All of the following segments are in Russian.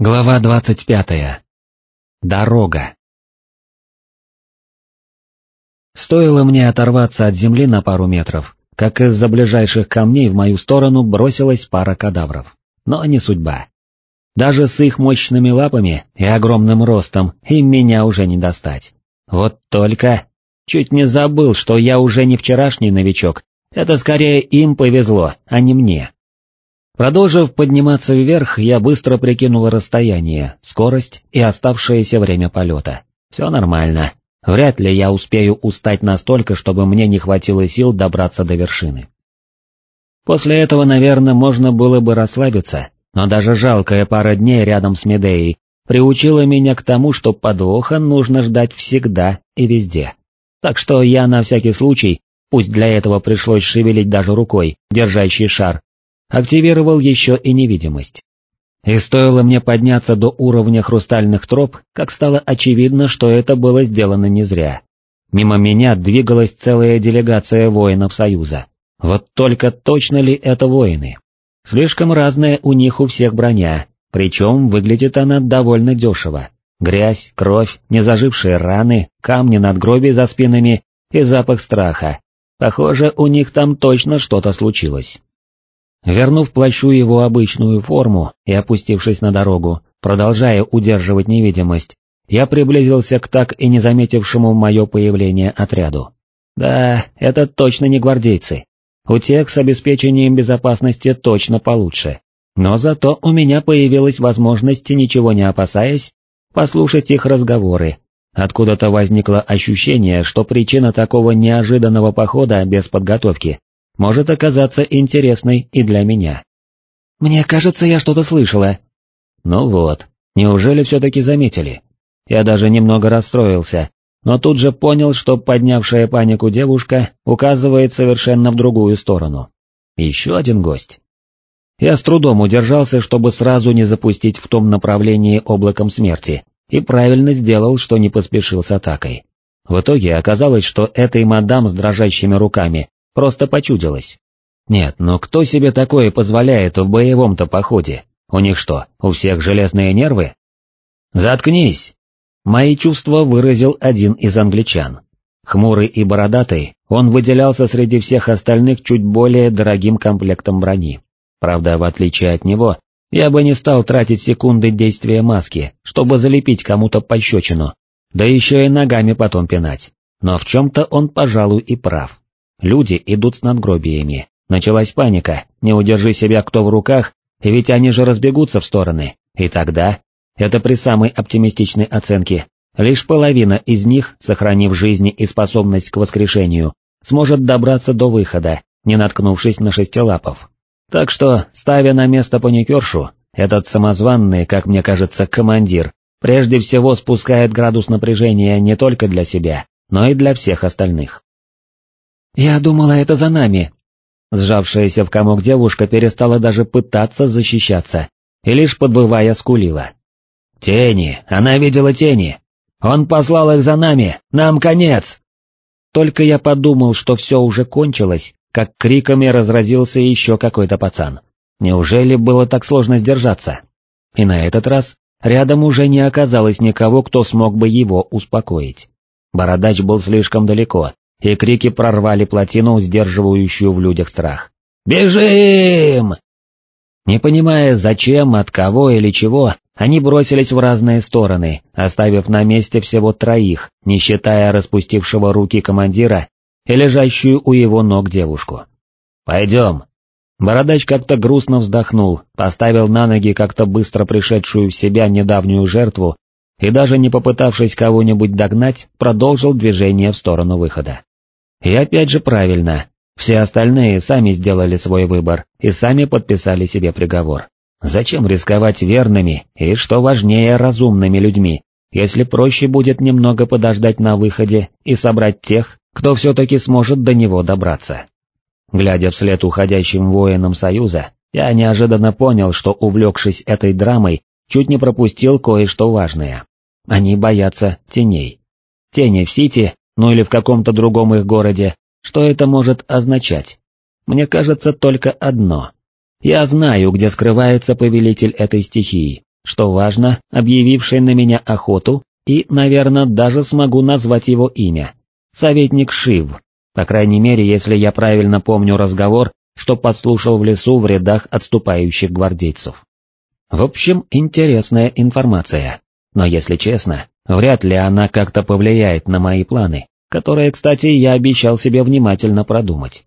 Глава двадцать пятая. Дорога. Стоило мне оторваться от земли на пару метров, как из-за ближайших камней в мою сторону бросилась пара кадавров. Но не судьба. Даже с их мощными лапами и огромным ростом им меня уже не достать. Вот только... Чуть не забыл, что я уже не вчерашний новичок, это скорее им повезло, а не мне. Продолжив подниматься вверх, я быстро прикинул расстояние, скорость и оставшееся время полета. Все нормально. Вряд ли я успею устать настолько, чтобы мне не хватило сил добраться до вершины. После этого, наверное, можно было бы расслабиться, но даже жалкая пара дней рядом с Медеей приучила меня к тому, что подвоха нужно ждать всегда и везде. Так что я на всякий случай, пусть для этого пришлось шевелить даже рукой, держащий шар, активировал еще и невидимость. И стоило мне подняться до уровня хрустальных троп, как стало очевидно, что это было сделано не зря. Мимо меня двигалась целая делегация воинов Союза. Вот только точно ли это воины? Слишком разная у них у всех броня, причем выглядит она довольно дешево. Грязь, кровь, незажившие раны, камни над надгробий за спинами и запах страха. Похоже, у них там точно что-то случилось. Вернув плащу его обычную форму и опустившись на дорогу, продолжая удерживать невидимость, я приблизился к так и не заметившему мое появление отряду. Да, это точно не гвардейцы. У тех с обеспечением безопасности точно получше. Но зато у меня появилась возможность, ничего не опасаясь, послушать их разговоры. Откуда-то возникло ощущение, что причина такого неожиданного похода без подготовки может оказаться интересной и для меня. «Мне кажется, я что-то слышала». Ну вот, неужели все-таки заметили? Я даже немного расстроился, но тут же понял, что поднявшая панику девушка указывает совершенно в другую сторону. Еще один гость. Я с трудом удержался, чтобы сразу не запустить в том направлении облаком смерти, и правильно сделал, что не поспешил с атакой. В итоге оказалось, что этой мадам с дрожащими руками Просто почудилось. Нет, ну кто себе такое позволяет в боевом-то походе? У них что, у всех железные нервы? Заткнись! Мои чувства выразил один из англичан. Хмурый и бородатый, он выделялся среди всех остальных чуть более дорогим комплектом брони. Правда, в отличие от него, я бы не стал тратить секунды действия маски, чтобы залепить кому-то пощечину, да еще и ногами потом пинать. Но в чем-то он, пожалуй, и прав. Люди идут с надгробиями. Началась паника, не удержи себя кто в руках, ведь они же разбегутся в стороны. И тогда, это при самой оптимистичной оценке, лишь половина из них, сохранив жизни и способность к воскрешению, сможет добраться до выхода, не наткнувшись на шестилапов. Так что, ставя на место паникершу, этот самозванный, как мне кажется, командир, прежде всего спускает градус напряжения не только для себя, но и для всех остальных. «Я думала, это за нами». Сжавшаяся в комок девушка перестала даже пытаться защищаться, и лишь подбывая скулила. «Тени! Она видела тени! Он послал их за нами! Нам конец!» Только я подумал, что все уже кончилось, как криками разразился еще какой-то пацан. Неужели было так сложно сдержаться? И на этот раз рядом уже не оказалось никого, кто смог бы его успокоить. Бородач был слишком далеко, и крики прорвали плотину, сдерживающую в людях страх. «Бежим!» Не понимая, зачем, от кого или чего, они бросились в разные стороны, оставив на месте всего троих, не считая распустившего руки командира и лежащую у его ног девушку. «Пойдем». Бородач как-то грустно вздохнул, поставил на ноги как-то быстро пришедшую в себя недавнюю жертву и даже не попытавшись кого-нибудь догнать, продолжил движение в сторону выхода. И опять же правильно, все остальные сами сделали свой выбор и сами подписали себе приговор. Зачем рисковать верными и, что важнее, разумными людьми, если проще будет немного подождать на выходе и собрать тех, кто все-таки сможет до него добраться? Глядя вслед уходящим воинам Союза, я неожиданно понял, что, увлекшись этой драмой, чуть не пропустил кое-что важное. Они боятся теней. Тени в Сити, ну или в каком-то другом их городе, что это может означать? Мне кажется только одно. Я знаю, где скрывается повелитель этой стихии, что важно, объявивший на меня охоту, и, наверное, даже смогу назвать его имя. Советник Шив, по крайней мере, если я правильно помню разговор, что подслушал в лесу в рядах отступающих гвардейцев. В общем, интересная информация, но если честно, вряд ли она как-то повлияет на мои планы, которые, кстати, я обещал себе внимательно продумать.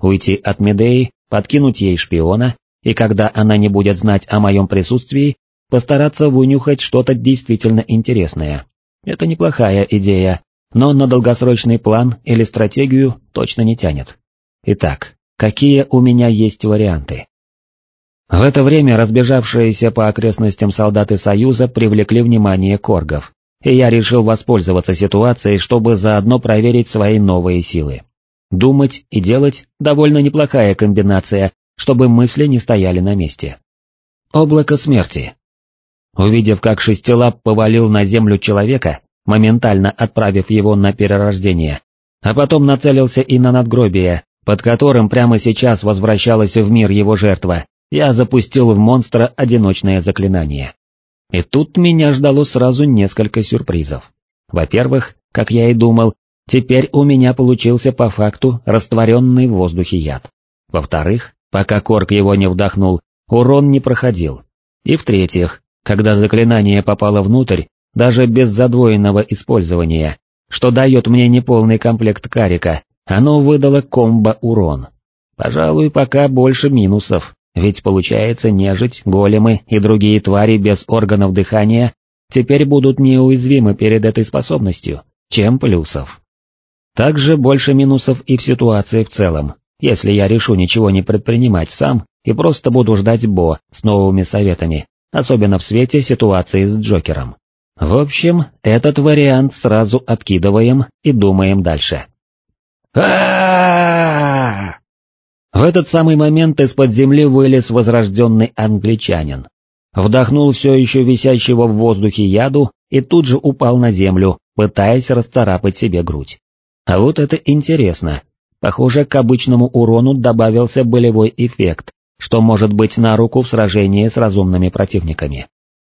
Уйти от Медеи, подкинуть ей шпиона, и когда она не будет знать о моем присутствии, постараться вынюхать что-то действительно интересное. Это неплохая идея, но на долгосрочный план или стратегию точно не тянет. Итак, какие у меня есть варианты? В это время разбежавшиеся по окрестностям солдаты Союза привлекли внимание коргов, и я решил воспользоваться ситуацией, чтобы заодно проверить свои новые силы. Думать и делать – довольно неплохая комбинация, чтобы мысли не стояли на месте. Облако смерти. Увидев, как шестилап повалил на землю человека, моментально отправив его на перерождение, а потом нацелился и на надгробие, под которым прямо сейчас возвращалась в мир его жертва, я запустил в монстра одиночное заклинание. И тут меня ждало сразу несколько сюрпризов. Во-первых, как я и думал, теперь у меня получился по факту растворенный в воздухе яд. Во-вторых, пока Корк его не вдохнул, урон не проходил. И в-третьих, когда заклинание попало внутрь, даже без задвоенного использования, что дает мне неполный комплект карика, оно выдало комбо-урон. Пожалуй, пока больше минусов, ведь получается нежить, големы и другие твари без органов дыхания теперь будут неуязвимы перед этой способностью, чем плюсов. Также больше минусов и в ситуации в целом, если я решу ничего не предпринимать сам и просто буду ждать Бо с новыми советами, особенно в свете ситуации с Джокером. В общем, этот вариант сразу откидываем и думаем дальше. а В этот самый момент из-под земли вылез возрожденный англичанин. Вдохнул все еще висящего в воздухе яду и тут же упал на землю, пытаясь расцарапать себе грудь. А вот это интересно. Похоже, к обычному урону добавился болевой эффект, что может быть на руку в сражении с разумными противниками.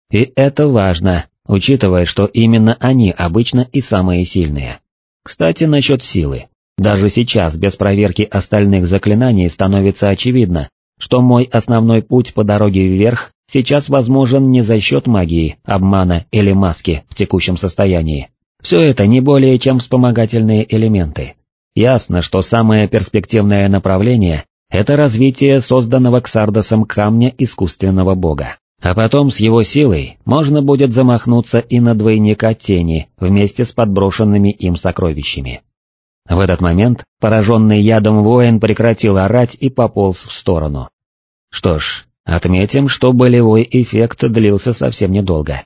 И это важно, учитывая, что именно они обычно и самые сильные. Кстати, насчет силы. Даже сейчас, без проверки остальных заклинаний, становится очевидно, что мой основной путь по дороге вверх сейчас возможен не за счет магии, обмана или маски в текущем состоянии. Все это не более чем вспомогательные элементы. Ясно, что самое перспективное направление — это развитие созданного Ксардосом камня искусственного бога. А потом с его силой можно будет замахнуться и на двойника тени вместе с подброшенными им сокровищами. В этот момент пораженный ядом воин прекратил орать и пополз в сторону. Что ж, отметим, что болевой эффект длился совсем недолго.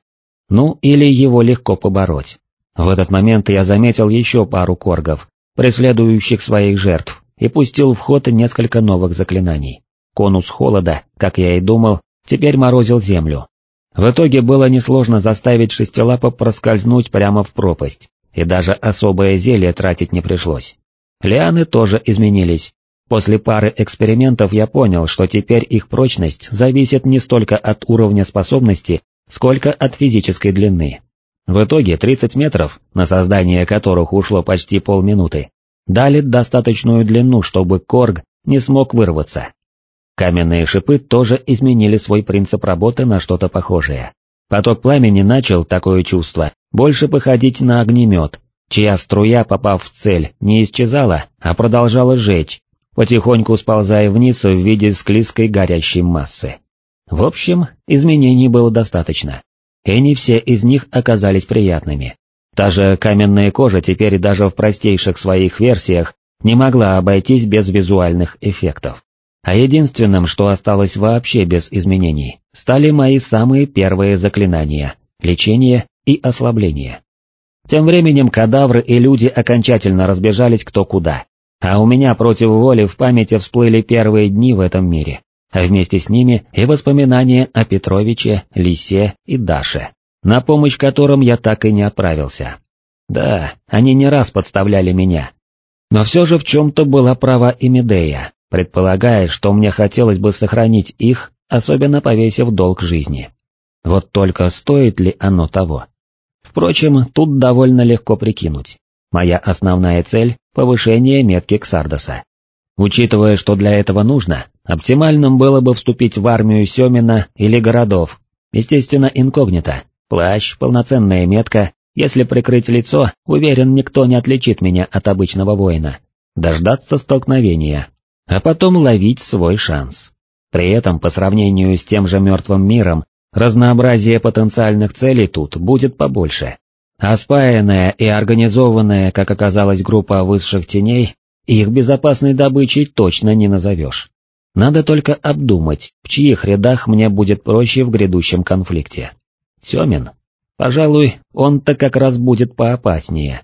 Ну, или его легко побороть. В этот момент я заметил еще пару коргов, преследующих своих жертв, и пустил в ход несколько новых заклинаний. Конус холода, как я и думал, теперь морозил землю. В итоге было несложно заставить шестилапа проскользнуть прямо в пропасть, и даже особое зелье тратить не пришлось. Лианы тоже изменились. После пары экспериментов я понял, что теперь их прочность зависит не столько от уровня способности, сколько от физической длины. В итоге 30 метров, на создание которых ушло почти полминуты, дали достаточную длину, чтобы Корг не смог вырваться. Каменные шипы тоже изменили свой принцип работы на что-то похожее. Поток пламени начал, такое чувство, больше походить на огнемет, чья струя, попав в цель, не исчезала, а продолжала жечь, потихоньку сползая вниз в виде склизкой горящей массы. В общем, изменений было достаточно, и не все из них оказались приятными. Та же каменная кожа теперь даже в простейших своих версиях не могла обойтись без визуальных эффектов. А единственным, что осталось вообще без изменений, стали мои самые первые заклинания — лечение и ослабление. Тем временем кадавры и люди окончательно разбежались кто куда, а у меня против воли в памяти всплыли первые дни в этом мире, а вместе с ними и воспоминания о Петровиче, Лисе и Даше, на помощь которым я так и не отправился. Да, они не раз подставляли меня. Но все же в чем-то была права и Медея, предполагая, что мне хотелось бы сохранить их, особенно повесив долг жизни. Вот только стоит ли оно того? Впрочем, тут довольно легко прикинуть. Моя основная цель — повышение метки Ксардоса. Учитывая, что для этого нужно, оптимальным было бы вступить в армию Семена или городов, естественно, инкогнито, плащ, полноценная метка, если прикрыть лицо, уверен, никто не отличит меня от обычного воина, дождаться столкновения, а потом ловить свой шанс. При этом, по сравнению с тем же мертвым миром, разнообразие потенциальных целей тут будет побольше. А спаянная и организованная, как оказалось, группа высших теней, их безопасной добычей точно не назовешь. Надо только обдумать, в чьих рядах мне будет проще в грядущем конфликте. Семин? Пожалуй, он-то как раз будет поопаснее.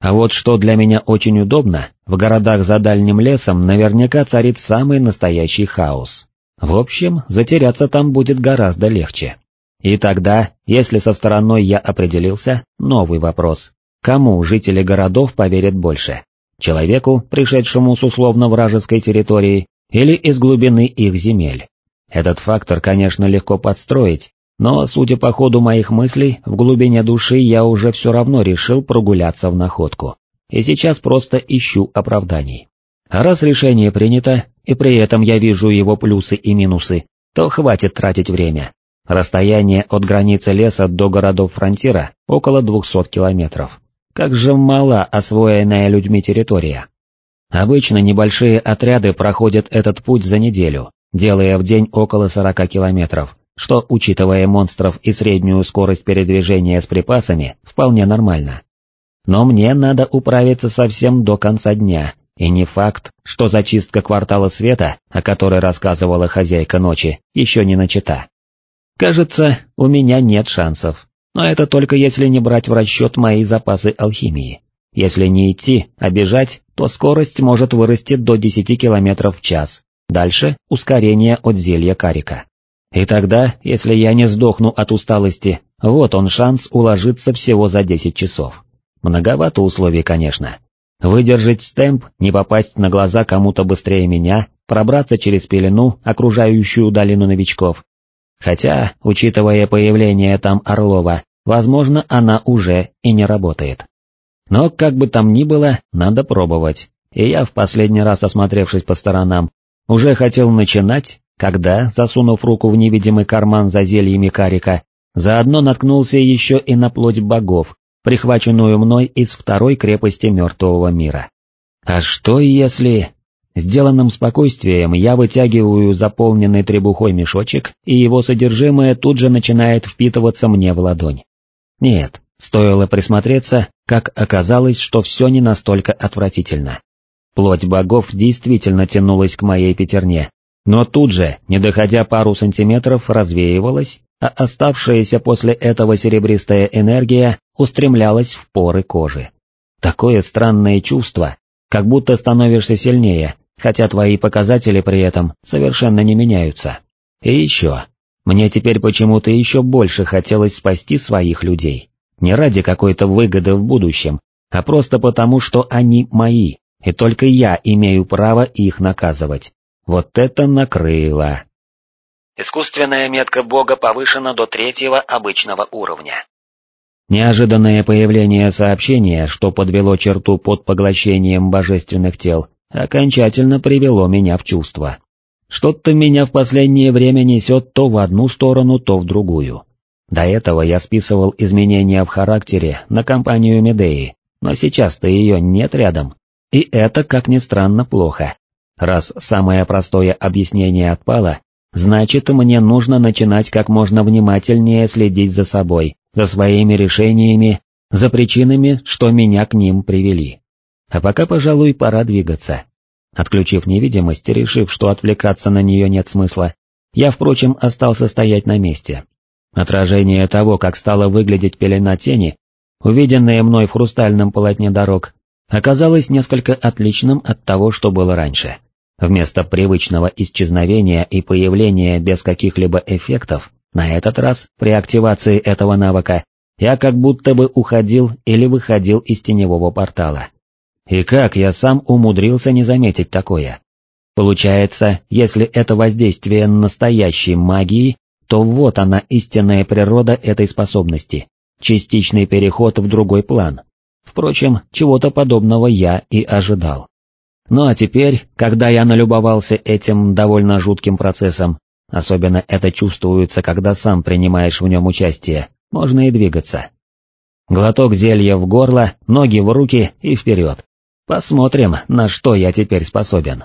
А вот что для меня очень удобно, в городах за дальним лесом наверняка царит самый настоящий хаос. В общем, затеряться там будет гораздо легче. И тогда, если со стороной я определился, новый вопрос. Кому жители городов поверят больше? Человеку, пришедшему с условно вражеской территории, или из глубины их земель? Этот фактор, конечно, легко подстроить, но, судя по ходу моих мыслей, в глубине души я уже все равно решил прогуляться в находку. И сейчас просто ищу оправданий. А раз решение принято, и при этом я вижу его плюсы и минусы, то хватит тратить время. Расстояние от границы леса до городов фронтира около 200 километров. Как же мала освоенная людьми территория. Обычно небольшие отряды проходят этот путь за неделю, делая в день около 40 километров, что, учитывая монстров и среднюю скорость передвижения с припасами, вполне нормально. Но мне надо управиться совсем до конца дня, и не факт, что зачистка квартала света, о которой рассказывала хозяйка ночи, еще не начата. Кажется, у меня нет шансов, но это только если не брать в расчет мои запасы алхимии. Если не идти, а бежать, то скорость может вырасти до 10 км в час, дальше ускорение от зелья карика. И тогда, если я не сдохну от усталости, вот он шанс уложиться всего за 10 часов. Многовато условий, конечно. Выдержать темп, не попасть на глаза кому-то быстрее меня, пробраться через пелену, окружающую долину новичков. Хотя, учитывая появление там Орлова, возможно, она уже и не работает. Но как бы там ни было, надо пробовать, и я, в последний раз осмотревшись по сторонам, уже хотел начинать, когда, засунув руку в невидимый карман за зельями карика, заодно наткнулся еще и на плоть богов, прихваченную мной из второй крепости мертвого мира. А что если... Сделанным спокойствием я вытягиваю заполненный требухой мешочек, и его содержимое тут же начинает впитываться мне в ладонь. Нет, стоило присмотреться, как оказалось, что все не настолько отвратительно. Плоть богов действительно тянулась к моей пятерне, но тут же, не доходя пару сантиметров, развеивалась, а оставшаяся после этого серебристая энергия устремлялась в поры кожи. Такое странное чувство, как будто становишься сильнее, хотя твои показатели при этом совершенно не меняются. И еще, мне теперь почему-то еще больше хотелось спасти своих людей. Не ради какой-то выгоды в будущем, а просто потому, что они мои, и только я имею право их наказывать. Вот это накрыло. Искусственная метка бога повышена до третьего обычного уровня. Неожиданное появление сообщения, что подвело черту под поглощением божественных тел, окончательно привело меня в чувство. Что-то меня в последнее время несет то в одну сторону, то в другую. До этого я списывал изменения в характере на компанию Медеи, но сейчас-то ее нет рядом. И это, как ни странно, плохо. Раз самое простое объяснение отпало, значит мне нужно начинать как можно внимательнее следить за собой, за своими решениями, за причинами, что меня к ним привели. А пока, пожалуй, пора двигаться. Отключив невидимость, решив, что отвлекаться на нее нет смысла, я, впрочем, остался стоять на месте. Отражение того, как стала выглядеть пелена тени, увиденное мной в хрустальном полотне дорог, оказалось несколько отличным от того, что было раньше. Вместо привычного исчезновения и появления без каких-либо эффектов, на этот раз, при активации этого навыка, я как будто бы уходил или выходил из теневого портала. И как я сам умудрился не заметить такое? Получается, если это воздействие настоящей магии, то вот она истинная природа этой способности, частичный переход в другой план. Впрочем, чего-то подобного я и ожидал. Ну а теперь, когда я налюбовался этим довольно жутким процессом, особенно это чувствуется, когда сам принимаешь в нем участие, можно и двигаться. Глоток зелья в горло, ноги в руки и вперед. Посмотрим, на что я теперь способен.